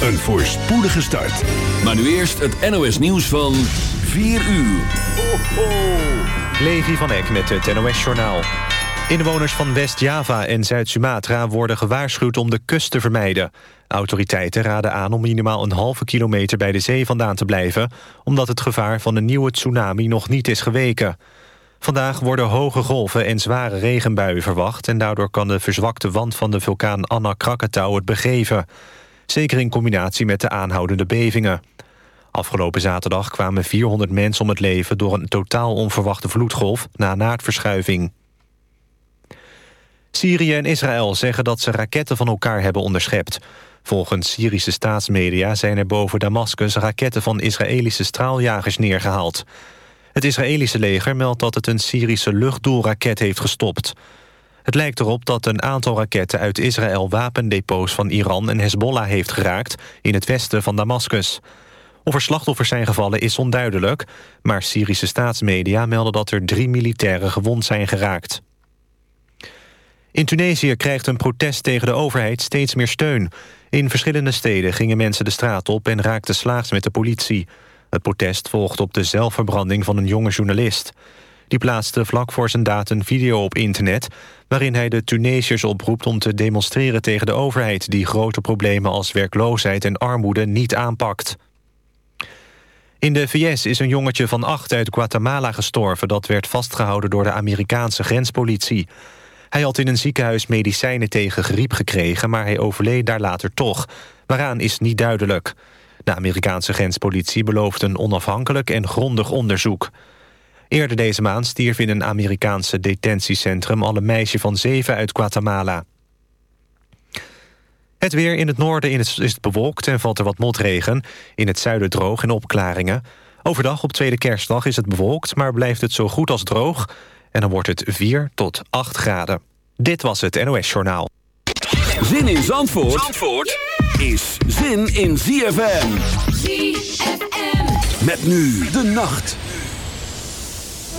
Een voorspoedige start. Maar nu eerst het NOS nieuws van 4 uur. Ho, ho. Levi van Eck met het NOS-journaal. Inwoners van West-Java en Zuid-Sumatra worden gewaarschuwd om de kust te vermijden. Autoriteiten raden aan om minimaal een halve kilometer bij de zee vandaan te blijven... omdat het gevaar van een nieuwe tsunami nog niet is geweken. Vandaag worden hoge golven en zware regenbuien verwacht... en daardoor kan de verzwakte wand van de vulkaan Anna Krakatau het begeven. Zeker in combinatie met de aanhoudende bevingen. Afgelopen zaterdag kwamen 400 mensen om het leven... door een totaal onverwachte vloedgolf na naadverschuiving. Syrië en Israël zeggen dat ze raketten van elkaar hebben onderschept. Volgens Syrische staatsmedia zijn er boven Damascus... raketten van Israëlische straaljagers neergehaald. Het Israëlische leger meldt dat het een Syrische luchtdoelraket heeft gestopt. Het lijkt erop dat een aantal raketten uit Israël wapendepots van Iran en Hezbollah heeft geraakt in het westen van Damascus. Of er slachtoffers zijn gevallen is onduidelijk, maar Syrische staatsmedia melden dat er drie militairen gewond zijn geraakt. In Tunesië krijgt een protest tegen de overheid steeds meer steun. In verschillende steden gingen mensen de straat op en raakten slaags met de politie. Het protest volgt op de zelfverbranding van een jonge journalist. Die plaatste vlak voor zijn daad een video op internet... waarin hij de Tunesiërs oproept om te demonstreren tegen de overheid... die grote problemen als werkloosheid en armoede niet aanpakt. In de VS is een jongetje van acht uit Guatemala gestorven... dat werd vastgehouden door de Amerikaanse grenspolitie. Hij had in een ziekenhuis medicijnen tegen griep gekregen... maar hij overleed daar later toch. Waaraan is niet duidelijk. De Amerikaanse grenspolitie belooft een onafhankelijk en grondig onderzoek. Eerder deze maand stierf in een Amerikaanse detentiecentrum... al een meisje van zeven uit Guatemala. Het weer in het noorden is het bewolkt en valt er wat motregen. In het zuiden droog en opklaringen. Overdag op tweede kerstdag is het bewolkt... maar blijft het zo goed als droog. En dan wordt het 4 tot 8 graden. Dit was het NOS Journaal. Zin in Zandvoort, Zandvoort is zin in ZFM. ZFM. Met nu de nacht.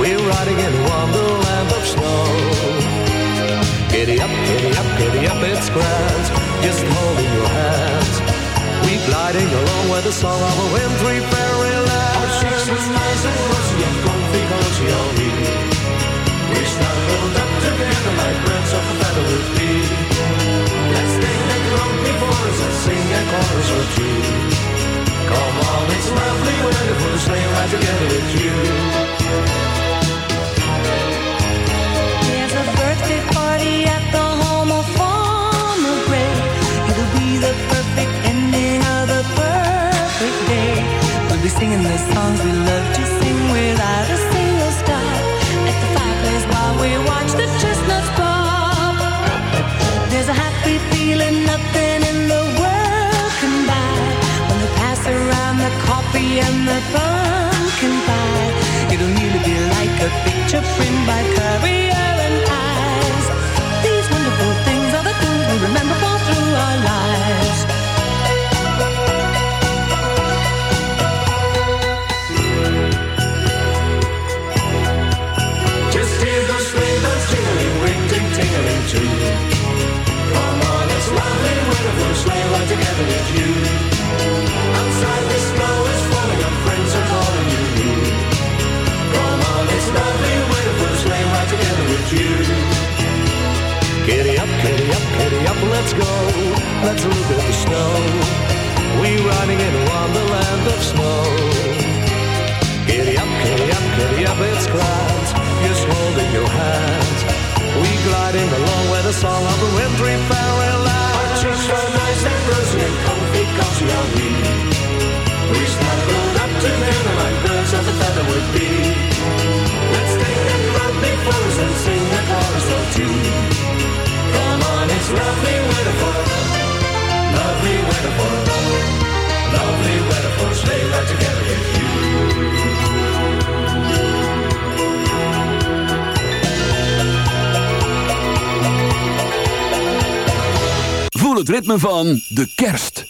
We're riding in wonderland of snow. Giddy up, giddy up, giddy up, it's grand. Just holding your hand. We gliding along with the song of a wintry fairyland. Our cheeks were nice and rosy and comfy, cozy are we. We snuggled up together like birds of a feather would be. Let's take drum before us and sing a chorus or two. Come on, it's lovely weather for a sleigh ride together with you. Pumpkin pie. It'll be the perfect ending of the perfect day. We'll be singing the songs we love to sing without a single stop at the fireplace while we watch the chestnuts pop. There's a happy feeling, nothing in the world can buy. When we pass around the coffee and the bun can it'll nearly be like a picture print by Currier and Ives. We remember all through our lives. Just hear those bells jingling, ring, ting, tingling too. Come on, it's lovely weather together with you. Outside the snow is falling, our friends are calling you. Come on, it's lovely weather together with you. Up, giddy up, giddy up, let's go. Let's look at the snow. We're riding in wonderland of snow. Giddy up, giddy up, giddy up, it's grand. Just holding your hand. We gliding along with the song of the wintry fairyland. Our cheeks are nice and rosy and comfy, cozy are we. We snuggled up together like birds of a feather would be. Let's take that road before us and sing a chorus or two. Come on, it's lovely weather for, lovely weather for, lovely weather for a sleigh ride together with you. Voel het ritme van de kerst.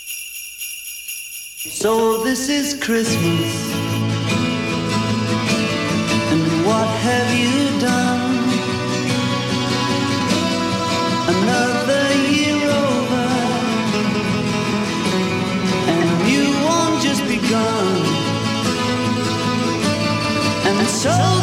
So this is Christmas. And what have you so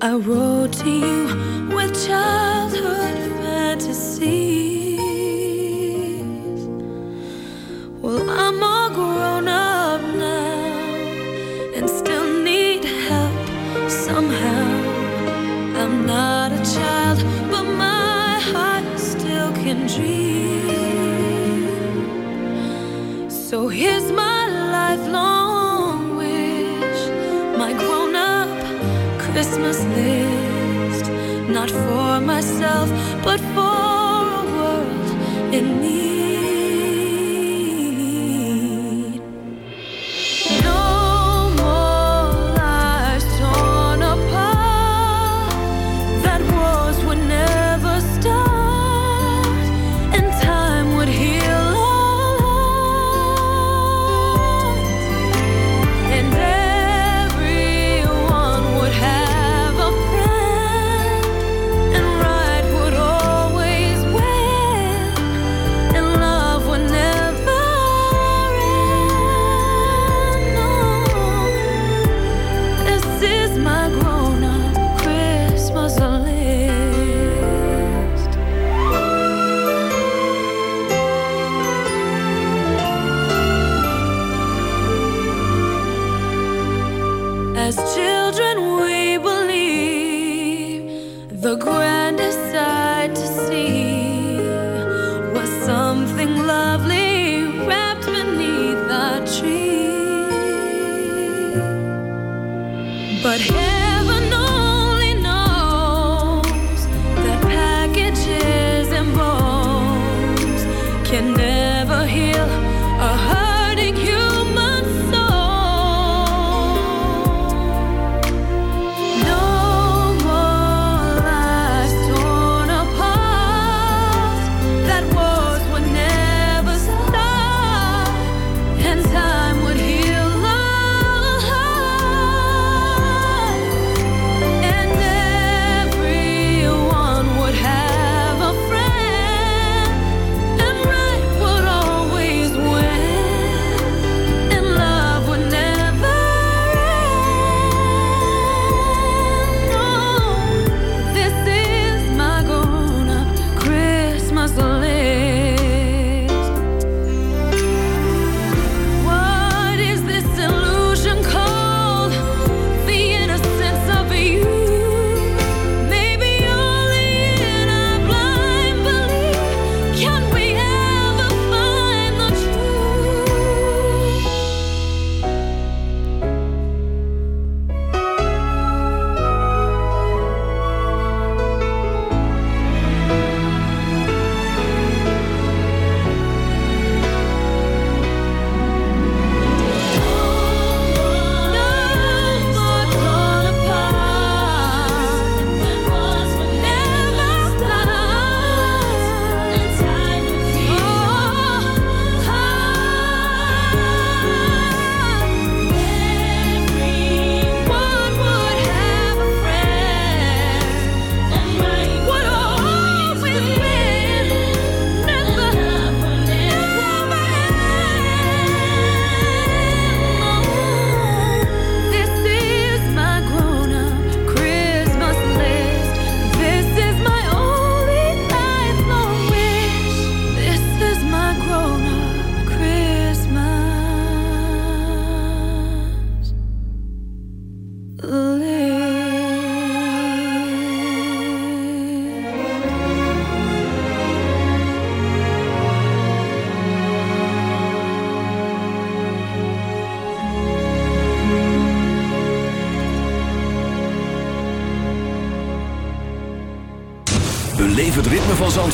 I wrote to you with childhood fantasy. for myself.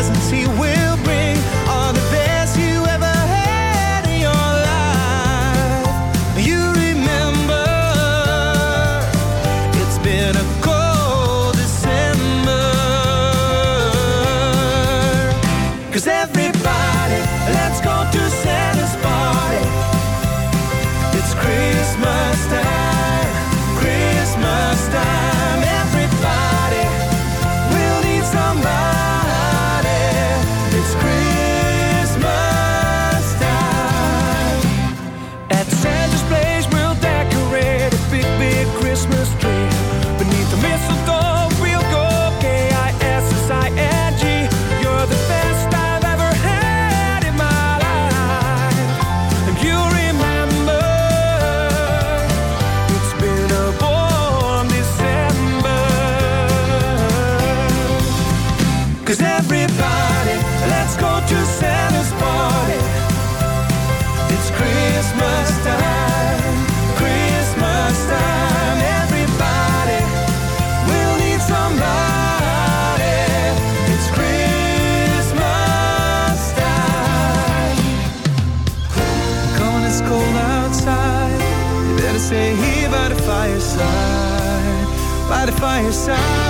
the presents he will by the fireside.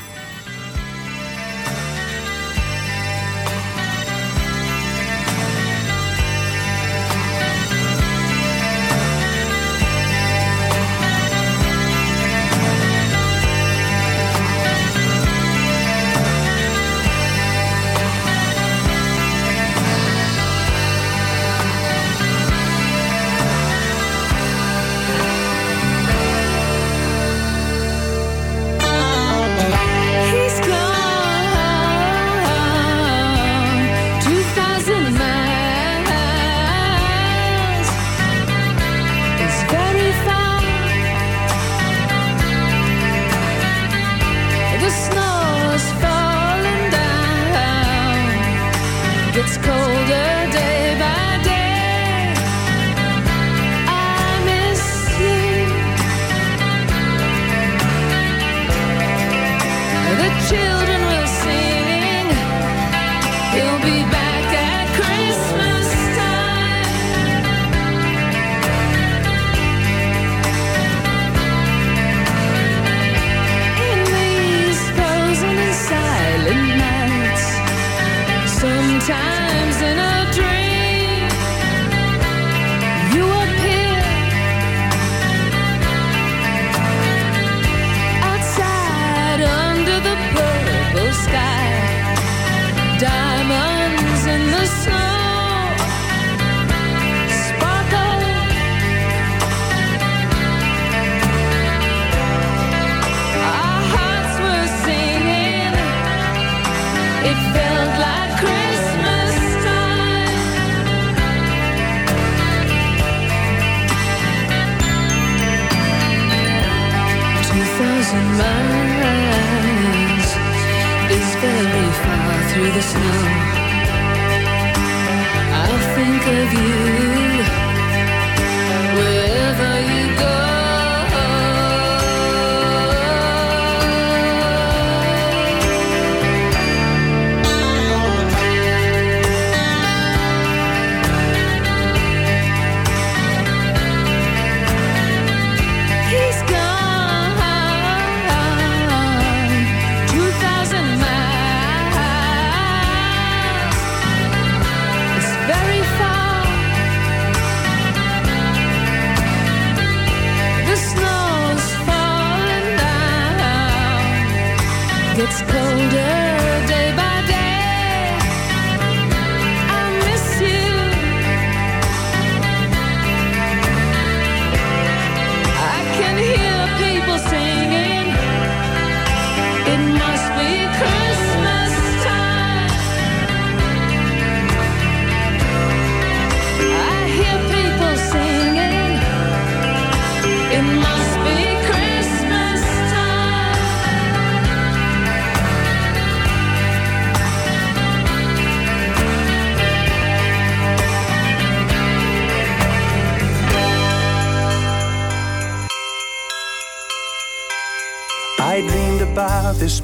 time.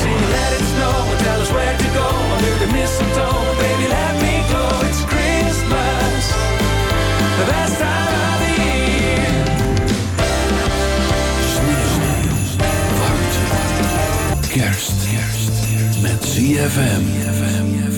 Sing, let it snow, tell us where to go the. Baby, let me go. It's Christmas, the best time of the year. Kerst. Kerst. Met ZFM.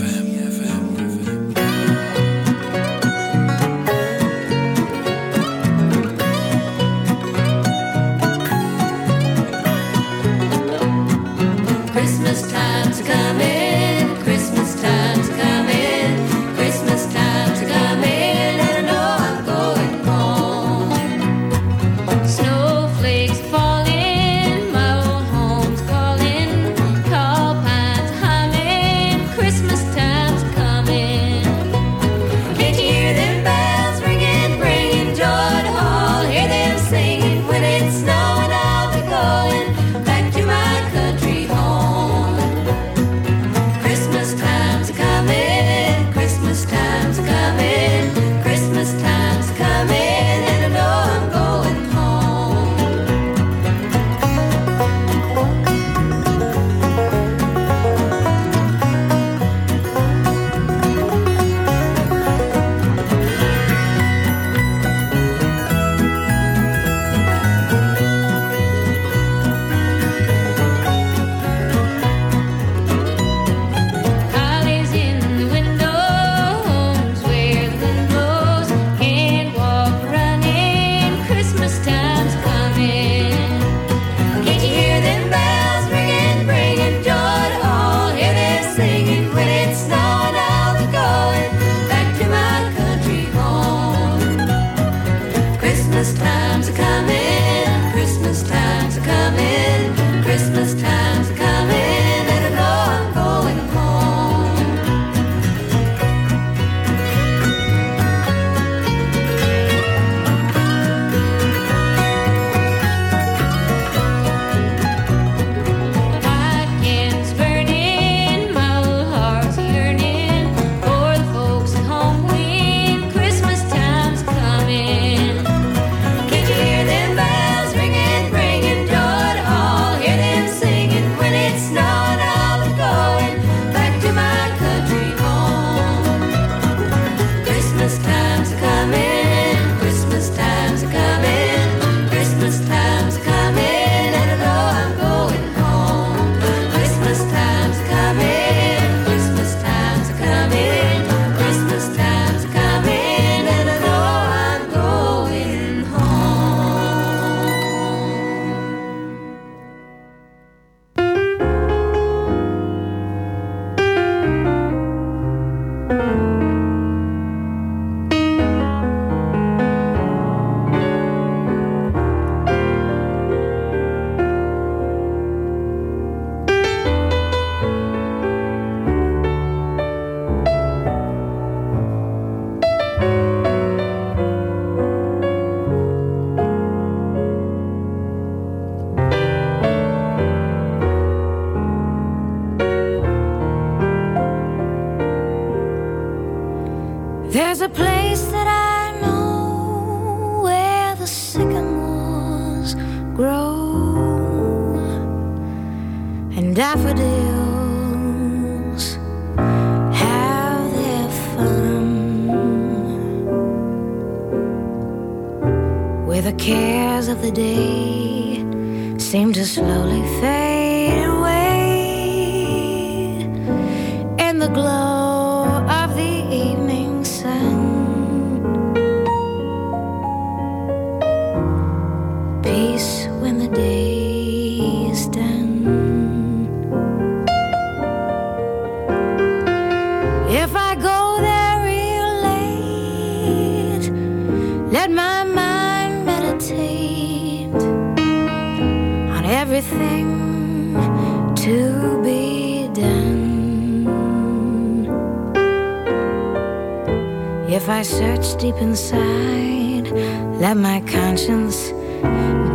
If I search deep inside, let my conscience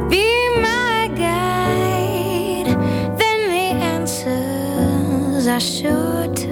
be my guide, then the answers are sure to.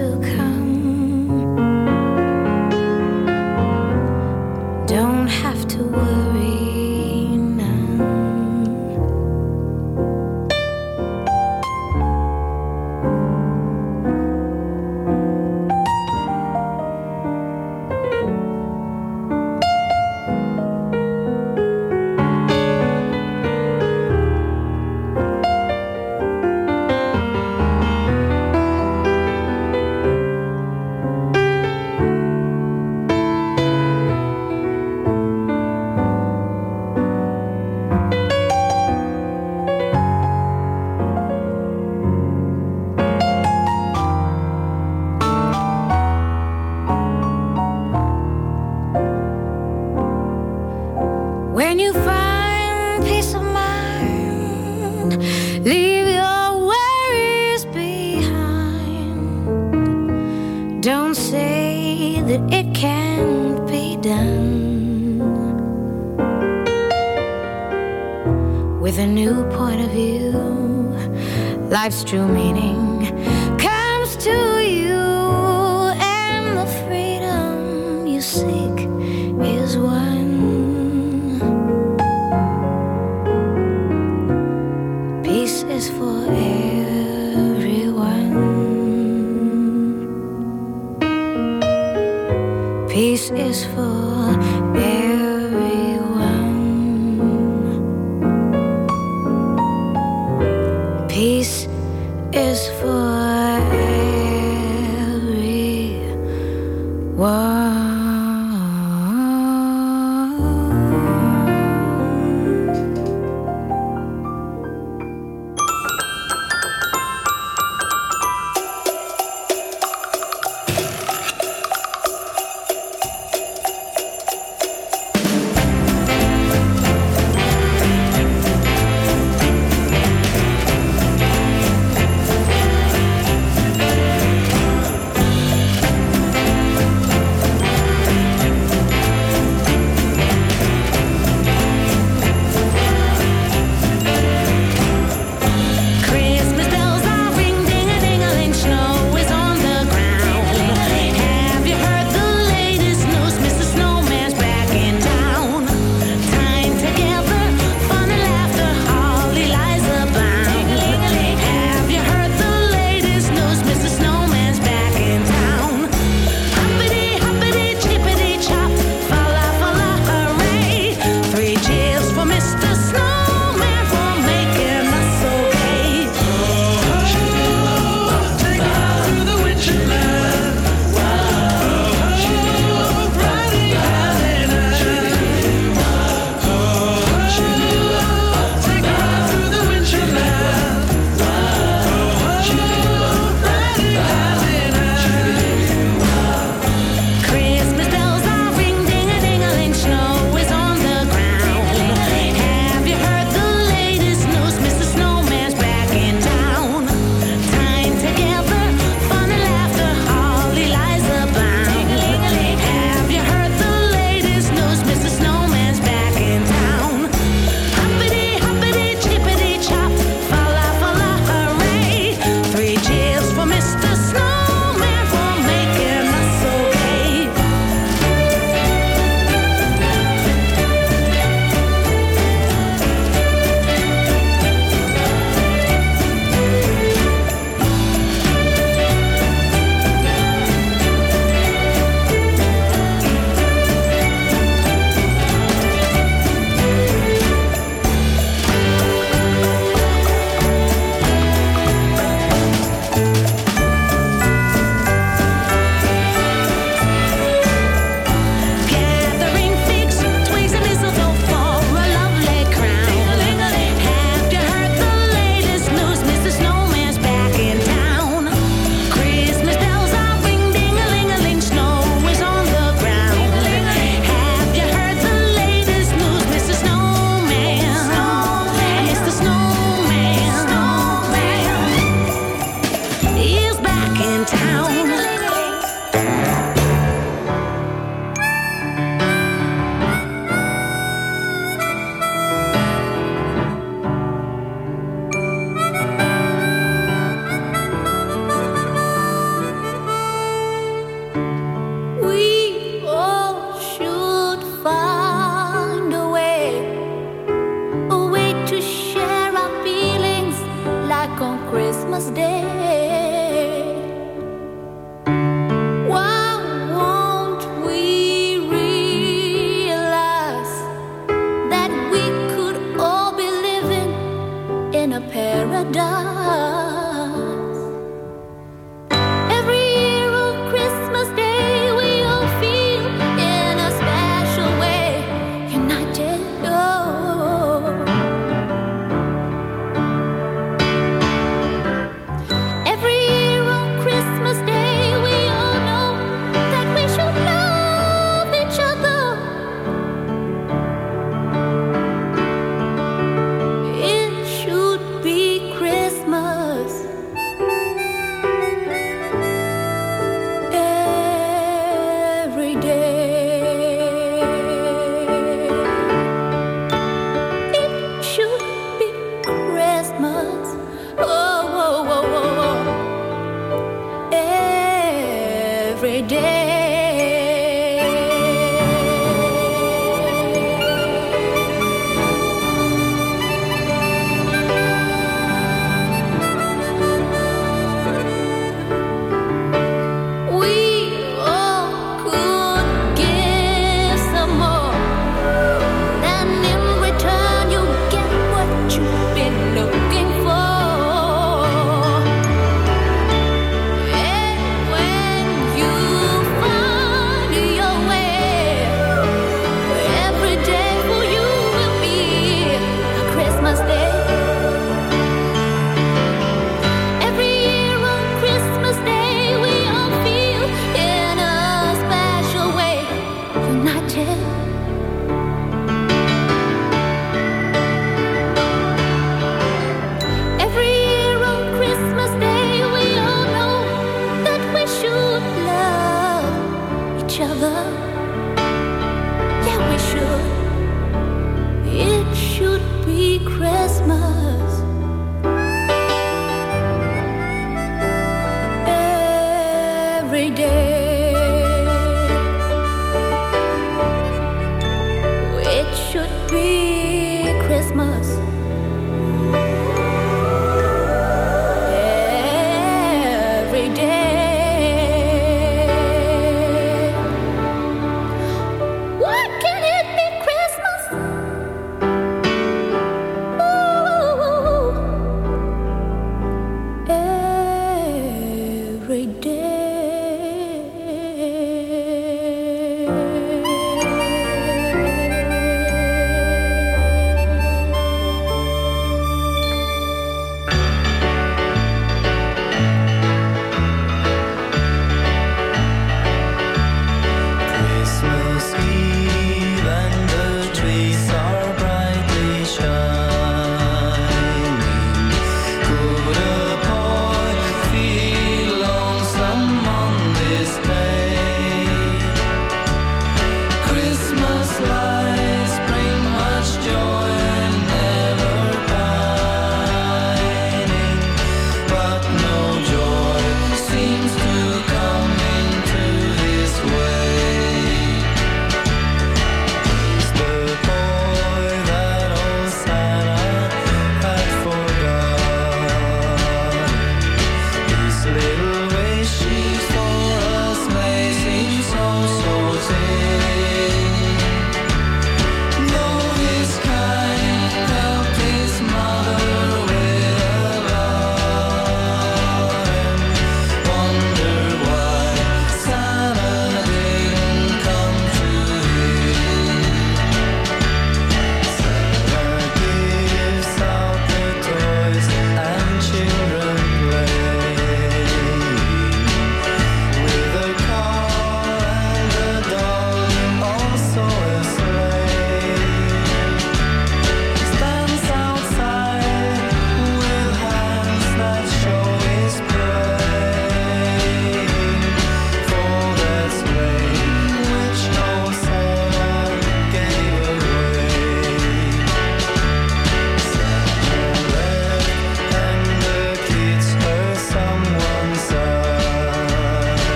的。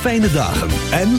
Fijne dagen en